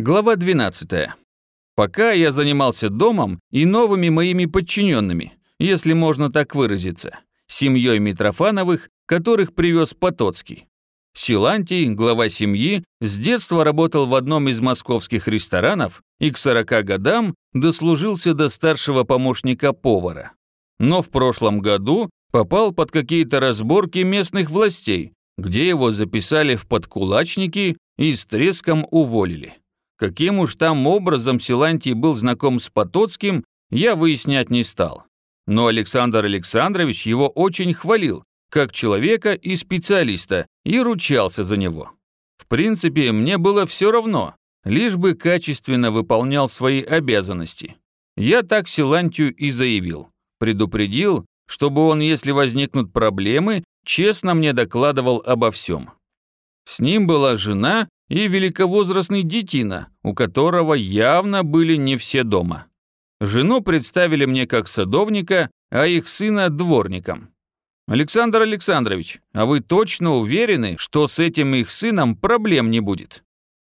Глава 12. Пока я занимался домом и новыми моими подчиненными, если можно так выразиться, семьей Митрофановых, которых привез Потоцкий. Силантий, глава семьи, с детства работал в одном из московских ресторанов и к 40 годам дослужился до старшего помощника повара. Но в прошлом году попал под какие-то разборки местных властей, где его записали в подкулачники и с треском уволили. Каким уж там образом Силантий был знаком с Потоцким, я выяснять не стал. Но Александр Александрович его очень хвалил, как человека и специалиста, и ручался за него. В принципе, мне было все равно, лишь бы качественно выполнял свои обязанности. Я так Силантию и заявил. Предупредил, чтобы он, если возникнут проблемы, честно мне докладывал обо всем. С ним была жена и великовозрастный детина, у которого явно были не все дома. Жену представили мне как садовника, а их сына – дворником. «Александр Александрович, а вы точно уверены, что с этим их сыном проблем не будет?»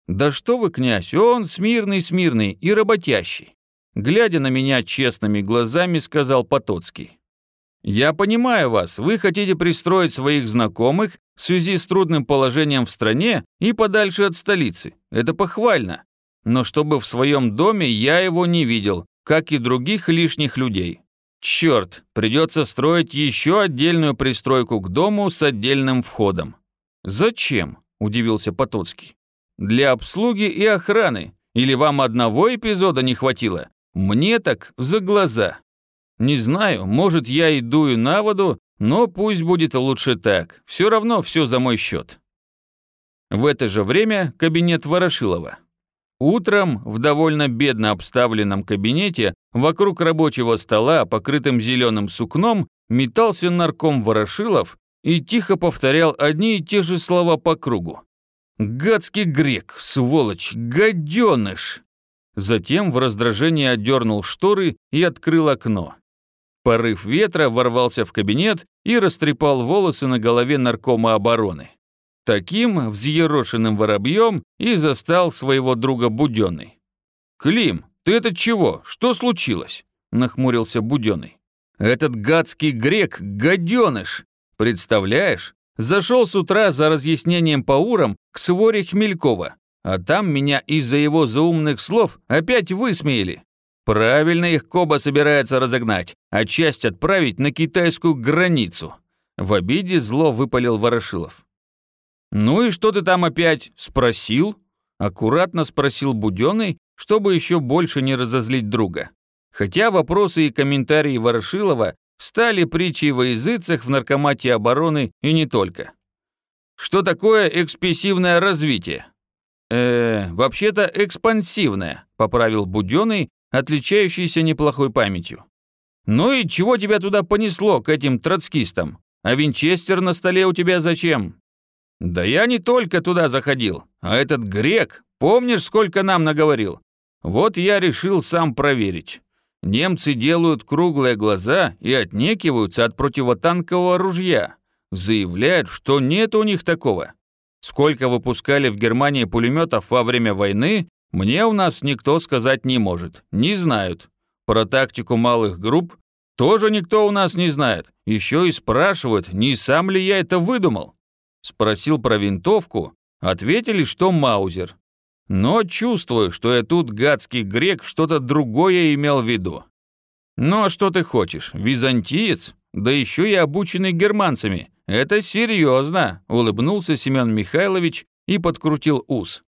«Да что вы, князь, он смирный-смирный и работящий», глядя на меня честными глазами, сказал Потоцкий. «Я понимаю вас, вы хотите пристроить своих знакомых в связи с трудным положением в стране и подальше от столицы. Это похвально. Но чтобы в своем доме я его не видел, как и других лишних людей. Черт, придется строить еще отдельную пристройку к дому с отдельным входом. Зачем? Удивился Потоцкий. Для обслуги и охраны. Или вам одного эпизода не хватило? Мне так за глаза. Не знаю, может я и дую на воду, но пусть будет лучше так. Все равно все за мой счет. В это же время кабинет Ворошилова. Утром в довольно бедно обставленном кабинете вокруг рабочего стола, покрытым зеленым сукном, метался нарком Ворошилов и тихо повторял одни и те же слова по кругу. «Гадский грек, сволочь, гаденыш!» Затем в раздражении отдернул шторы и открыл окно. Порыв ветра ворвался в кабинет и растрепал волосы на голове наркома обороны. Таким взъерошенным воробьем и застал своего друга Буденный. «Клим, ты это чего? Что случилось?» – нахмурился Буденный. «Этот гадский грек – гаденыш! Представляешь, зашел с утра за разъяснением по урам к своре Хмелькова, а там меня из-за его заумных слов опять высмеяли. Правильно их Коба собирается разогнать, а часть отправить на китайскую границу. В обиде зло выпалил Ворошилов. «Ну и что ты там опять спросил?» Аккуратно спросил Буденный, чтобы еще больше не разозлить друга. Хотя вопросы и комментарии Ворошилова стали притчей во языцах в наркомате обороны и не только. Что такое экспрессивное развитие? Э, вообще-то экспансивное, поправил Буденный, отличающийся неплохой памятью. Ну и чего тебя туда понесло к этим троцкистам? А винчестер на столе у тебя зачем? «Да я не только туда заходил, а этот грек, помнишь, сколько нам наговорил? Вот я решил сам проверить. Немцы делают круглые глаза и отнекиваются от противотанкового ружья. Заявляют, что нет у них такого. Сколько выпускали в Германии пулеметов во время войны, мне у нас никто сказать не может, не знают. Про тактику малых групп тоже никто у нас не знает. Еще и спрашивают, не сам ли я это выдумал. Спросил про винтовку, ответили, что Маузер. Но чувствую, что я тут гадский грек что-то другое имел в виду. Ну а что ты хочешь, византиец? Да еще и обученный германцами. Это серьезно, улыбнулся Семен Михайлович и подкрутил ус.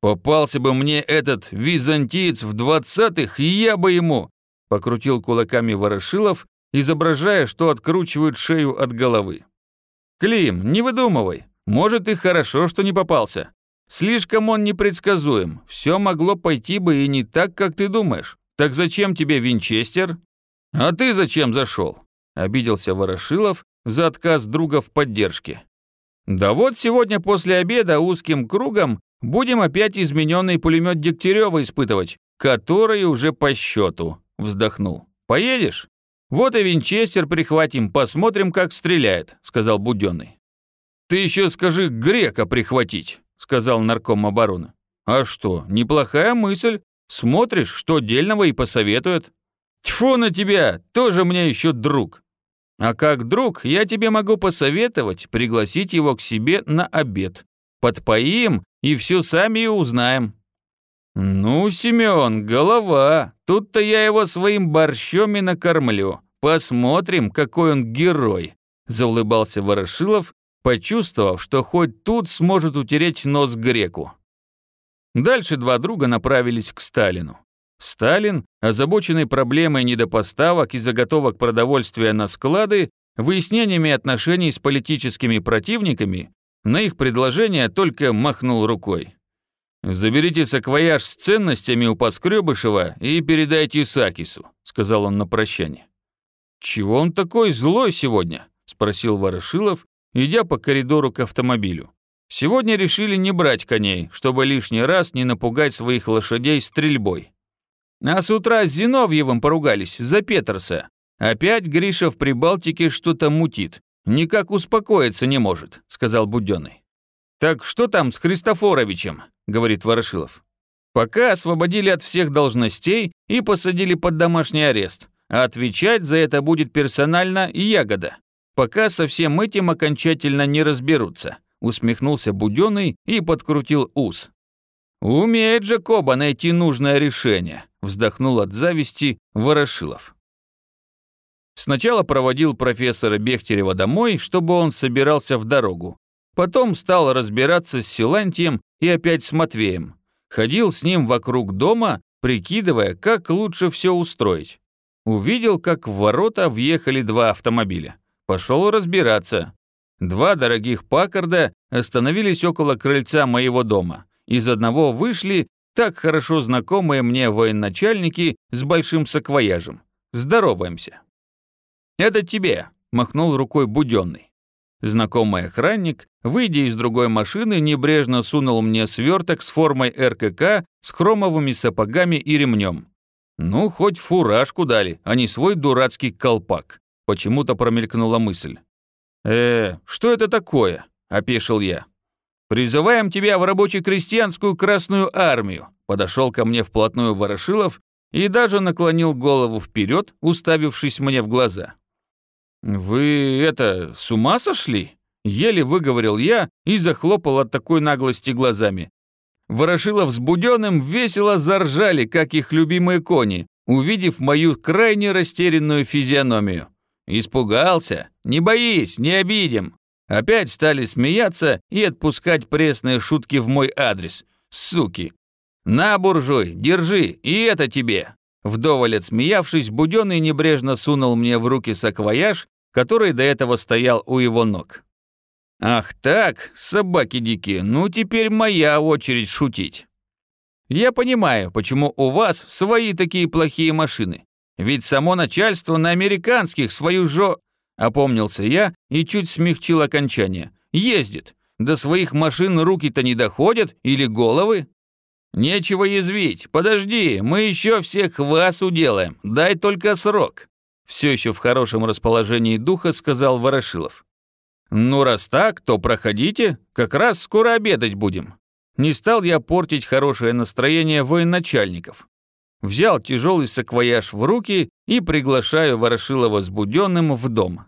Попался бы мне этот византиец в двадцатых, я бы ему... Покрутил кулаками Ворошилов, изображая, что откручивают шею от головы. «Клим, не выдумывай. Может, и хорошо, что не попался. Слишком он непредсказуем. Все могло пойти бы и не так, как ты думаешь. Так зачем тебе Винчестер?» «А ты зачем зашел?» – обиделся Ворошилов за отказ друга в поддержке. «Да вот сегодня после обеда узким кругом будем опять измененный пулемет Дегтярева испытывать, который уже по счету», – вздохнул. «Поедешь?» «Вот и винчестер прихватим, посмотрим, как стреляет», — сказал Буденный. «Ты еще скажи грека прихватить», — сказал нарком обороны. А что, неплохая мысль. Смотришь, что дельного и посоветует. Тьфу на тебя, тоже мне еще друг. А как друг, я тебе могу посоветовать пригласить его к себе на обед. Подпоим и все сами и узнаем. Ну, Семен, голова, тут-то я его своим борщом и накормлю. Посмотрим, какой он герой. Заулыбался Ворошилов, почувствовав, что хоть тут сможет утереть нос греку. Дальше два друга направились к Сталину. Сталин, озабоченный проблемой недопоставок и заготовок продовольствия на склады, выяснениями отношений с политическими противниками, на их предложение только махнул рукой. «Заберите саквояж с ценностями у Поскребышева и передайте Сакису», сказал он на прощание. «Чего он такой злой сегодня?» спросил Ворошилов, идя по коридору к автомобилю. Сегодня решили не брать коней, чтобы лишний раз не напугать своих лошадей стрельбой. А с утра с Зиновьевым поругались за Петерса. Опять Гриша в Прибалтике что-то мутит. Никак успокоиться не может, сказал Буденный. Так что там с Христофоровичем? говорит Ворошилов. Пока освободили от всех должностей и посадили под домашний арест, а отвечать за это будет персонально Ягода. Пока со всем этим окончательно не разберутся, усмехнулся Буденный и подкрутил ус. «Умеет же Коба найти нужное решение», – вздохнул от зависти Ворошилов. Сначала проводил профессора Бехтерева домой, чтобы он собирался в дорогу. Потом стал разбираться с Силантием и опять с Матвеем. Ходил с ним вокруг дома, прикидывая, как лучше все устроить. Увидел, как в ворота въехали два автомобиля. Пошел разбираться. Два дорогих Паккарда остановились около крыльца моего дома. Из одного вышли так хорошо знакомые мне военачальники с большим саквояжем. Здороваемся. «Это тебе», – махнул рукой Буденный. Знакомый охранник, выйдя из другой машины, небрежно сунул мне сверток с формой РКК с хромовыми сапогами и ремнем. Ну, хоть фуражку дали, а не свой дурацкий колпак. Почему-то промелькнула мысль. «Э, что это такое?» – опешил я. «Призываем тебя в рабоче-крестьянскую Красную Армию», – подошел ко мне вплотную Ворошилов и даже наклонил голову вперед, уставившись мне в глаза. «Вы это, с ума сошли?» – еле выговорил я и захлопал от такой наглости глазами. Ворошилов с Буденным весело заржали, как их любимые кони, увидев мою крайне растерянную физиономию. Испугался? Не боись, не обидим. Опять стали смеяться и отпускать пресные шутки в мой адрес. Суки. На, буржуй, держи, и это тебе. Вдоволь отсмеявшись, Буденный небрежно сунул мне в руки саквояж, который до этого стоял у его ног. «Ах так, собаки дикие, ну теперь моя очередь шутить. Я понимаю, почему у вас свои такие плохие машины. Ведь само начальство на американских свою жо... Опомнился я и чуть смягчил окончание. Ездит. До своих машин руки-то не доходят или головы? Нечего язвить. Подожди, мы еще всех вас уделаем. Дай только срок. Все еще в хорошем расположении духа сказал Ворошилов. Ну раз так, то проходите. Как раз скоро обедать будем. Не стал я портить хорошее настроение военачальников взял тяжелый саквояж в руки и приглашаю Ворошилова с Буденным в дом.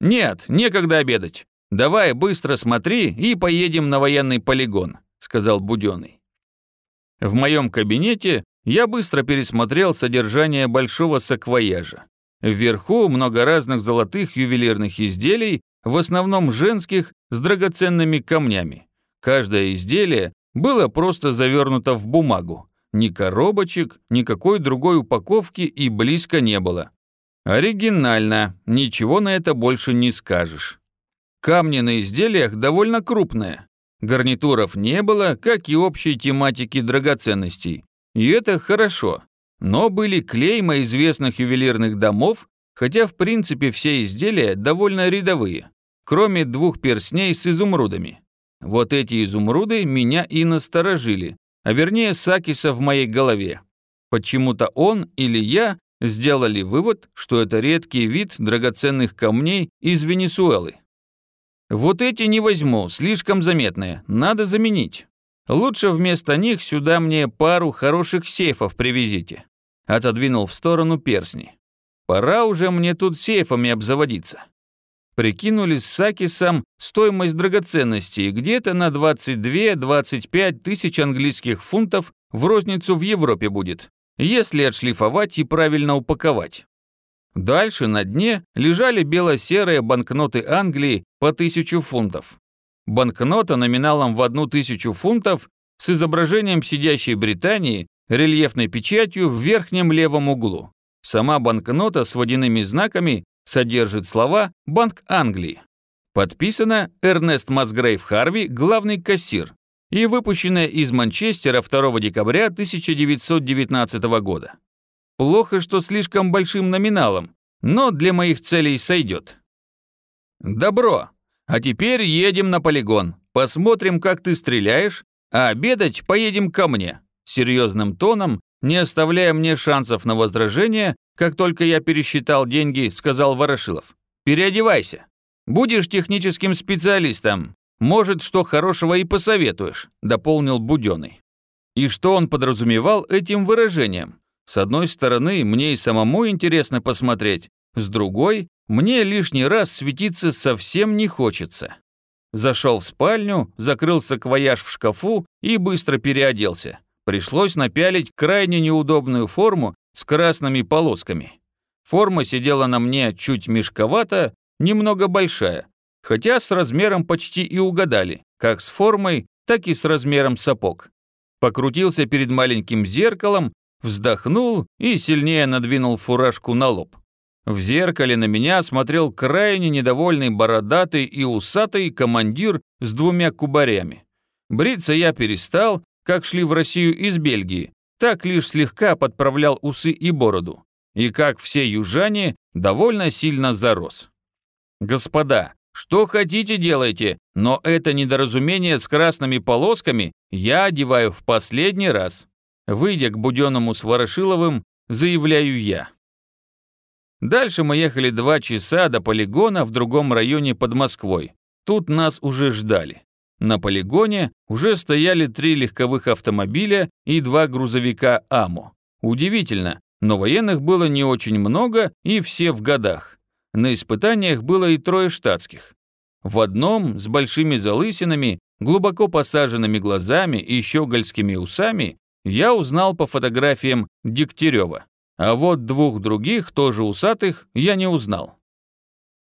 «Нет, некогда обедать. Давай быстро смотри и поедем на военный полигон», сказал Буденный. В моем кабинете я быстро пересмотрел содержание большого саквояжа. Вверху много разных золотых ювелирных изделий, в основном женских, с драгоценными камнями. Каждое изделие было просто завернуто в бумагу. Ни коробочек, никакой другой упаковки и близко не было. Оригинально, ничего на это больше не скажешь. Камни на изделиях довольно крупные. Гарнитуров не было, как и общей тематики драгоценностей. И это хорошо. Но были клейма известных ювелирных домов, хотя в принципе все изделия довольно рядовые, кроме двух перстней с изумрудами. Вот эти изумруды меня и насторожили, а вернее Сакиса в моей голове. Почему-то он или я сделали вывод, что это редкий вид драгоценных камней из Венесуэлы. Вот эти не возьму, слишком заметные, надо заменить. Лучше вместо них сюда мне пару хороших сейфов привезите. Отодвинул в сторону персни. Пора уже мне тут сейфами обзаводиться. Прикинули с Сакисом стоимость драгоценностей где-то на 22-25 тысяч английских фунтов в розницу в Европе будет, если отшлифовать и правильно упаковать. Дальше на дне лежали бело-серые банкноты Англии по 1000 фунтов. Банкнота номиналом в одну тысячу фунтов с изображением сидящей Британии, рельефной печатью в верхнем левом углу. Сама банкнота с водяными знаками содержит слова «Банк Англии». Подписано Эрнест Масгрейв Харви, главный кассир, и выпущенная из Манчестера 2 декабря 1919 года. Плохо, что слишком большим номиналом, но для моих целей сойдет. Добро. А теперь едем на полигон. Посмотрим, как ты стреляешь, а обедать поедем ко мне. Серьезным тоном, не оставляя мне шансов на возражение, как только я пересчитал деньги, сказал Ворошилов. Переодевайся. Будешь техническим специалистом. Может, что хорошего и посоветуешь, дополнил Буденный. И что он подразумевал этим выражением? С одной стороны, мне и самому интересно посмотреть, с другой, мне лишний раз светиться совсем не хочется. Зашел в спальню, закрыл саквояж в шкафу и быстро переоделся. Пришлось напялить крайне неудобную форму с красными полосками. Форма сидела на мне чуть мешковато, немного большая, хотя с размером почти и угадали, как с формой, так и с размером сапог. Покрутился перед маленьким зеркалом, вздохнул и сильнее надвинул фуражку на лоб. В зеркале на меня смотрел крайне недовольный бородатый и усатый командир с двумя кубарями. Бриться я перестал, как шли в Россию из Бельгии, так лишь слегка подправлял усы и бороду. И как все южане, довольно сильно зарос. Господа, что хотите делайте, но это недоразумение с красными полосками я одеваю в последний раз. Выйдя к Буденному с Ворошиловым, заявляю я. Дальше мы ехали два часа до полигона в другом районе под Москвой. Тут нас уже ждали. На полигоне уже стояли три легковых автомобиля и два грузовика АМО. Удивительно, но военных было не очень много и все в годах. На испытаниях было и трое штатских. В одном с большими залысинами, глубоко посаженными глазами и щегольскими усами я узнал по фотографиям Дегтярева, а вот двух других, тоже усатых, я не узнал.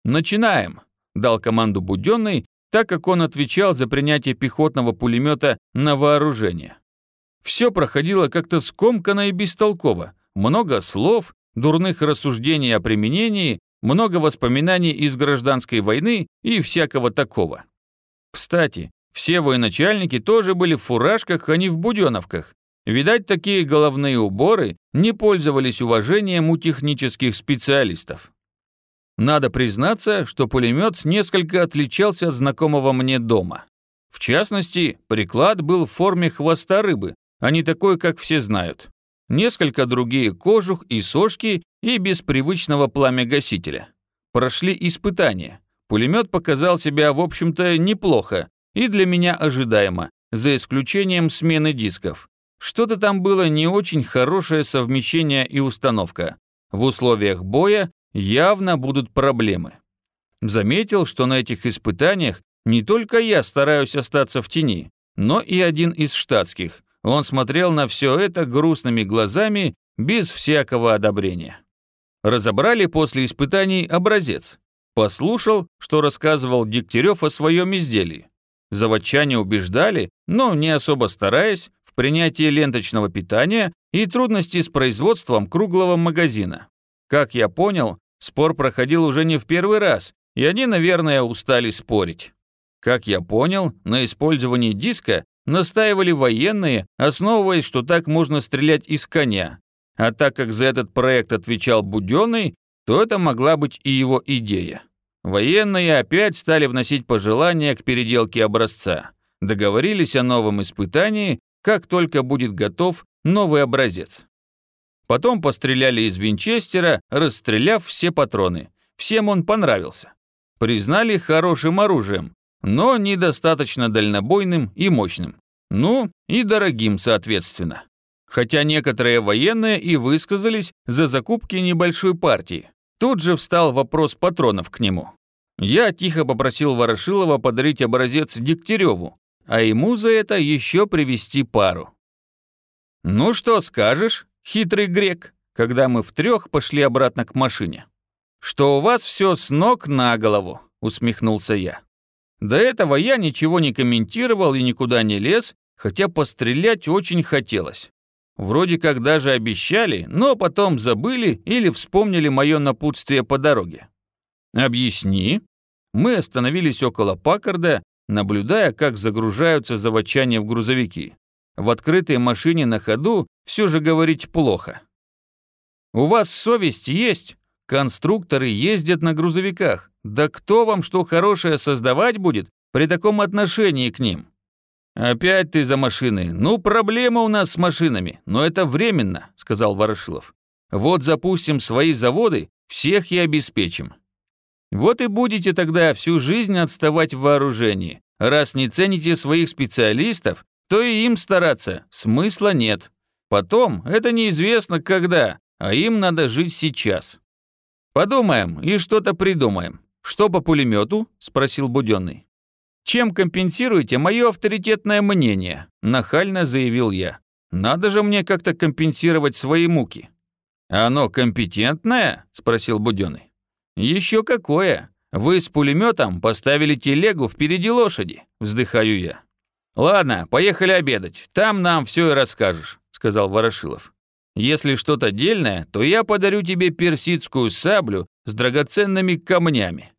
«Начинаем», – дал команду Буденный, так как он отвечал за принятие пехотного пулемета на вооружение. Все проходило как-то скомканно и бестолково, много слов, дурных рассуждений о применении, много воспоминаний из гражданской войны и всякого такого. Кстати, все военачальники тоже были в фуражках, а не в буденовках, Видать, такие головные уборы не пользовались уважением у технических специалистов. Надо признаться, что пулемет несколько отличался от знакомого мне дома. В частности, приклад был в форме хвоста рыбы, а не такой, как все знают. Несколько другие кожух и сошки и без привычного пламя-гасителя. Прошли испытания. Пулемет показал себя, в общем-то, неплохо и для меня ожидаемо, за исключением смены дисков. Что-то там было не очень хорошее совмещение и установка. В условиях боя явно будут проблемы. Заметил, что на этих испытаниях не только я стараюсь остаться в тени, но и один из штатских. Он смотрел на все это грустными глазами, без всякого одобрения. Разобрали после испытаний образец. Послушал, что рассказывал Дегтярев о своем изделии. Заводчане убеждали, но не особо стараясь, в принятии ленточного питания и трудности с производством круглого магазина. Как я понял, спор проходил уже не в первый раз, и они, наверное, устали спорить. Как я понял, на использовании диска настаивали военные, основываясь, что так можно стрелять из коня. А так как за этот проект отвечал Буденный, то это могла быть и его идея. Военные опять стали вносить пожелания к переделке образца. Договорились о новом испытании как только будет готов новый образец. Потом постреляли из винчестера, расстреляв все патроны. Всем он понравился. Признали хорошим оружием, но недостаточно дальнобойным и мощным. Ну, и дорогим, соответственно. Хотя некоторые военные и высказались за закупки небольшой партии. Тут же встал вопрос патронов к нему. Я тихо попросил Ворошилова подарить образец Дегтяреву, а ему за это еще привезти пару. «Ну что скажешь, хитрый грек?» когда мы в трех пошли обратно к машине. «Что у вас все с ног на голову», — усмехнулся я. До этого я ничего не комментировал и никуда не лез, хотя пострелять очень хотелось. Вроде как даже обещали, но потом забыли или вспомнили мое напутствие по дороге. «Объясни». Мы остановились около Паккарда, наблюдая, как загружаются заводчане в грузовики. В открытой машине на ходу все же говорить плохо. У вас совесть есть? Конструкторы ездят на грузовиках. Да кто вам что хорошее создавать будет при таком отношении к ним? Опять ты за машины. Ну, проблема у нас с машинами, но это временно, сказал Ворошилов. Вот запустим свои заводы, всех и обеспечим. Вот и будете тогда всю жизнь отставать в вооружении. Раз не цените своих специалистов, то и им стараться смысла нет. Потом, это неизвестно когда, а им надо жить сейчас. Подумаем и что-то придумаем. Что по пулемету? спросил Буденный. Чем компенсируете мое авторитетное мнение? Нахально заявил я. Надо же мне как-то компенсировать свои муки. Оно компетентное? спросил Буденный. Еще какое? Вы с пулеметом поставили телегу впереди лошади, вздыхаю я. Ладно, поехали обедать, там нам все и расскажешь, сказал Ворошилов. Если что-то дельное, то я подарю тебе персидскую саблю с драгоценными камнями.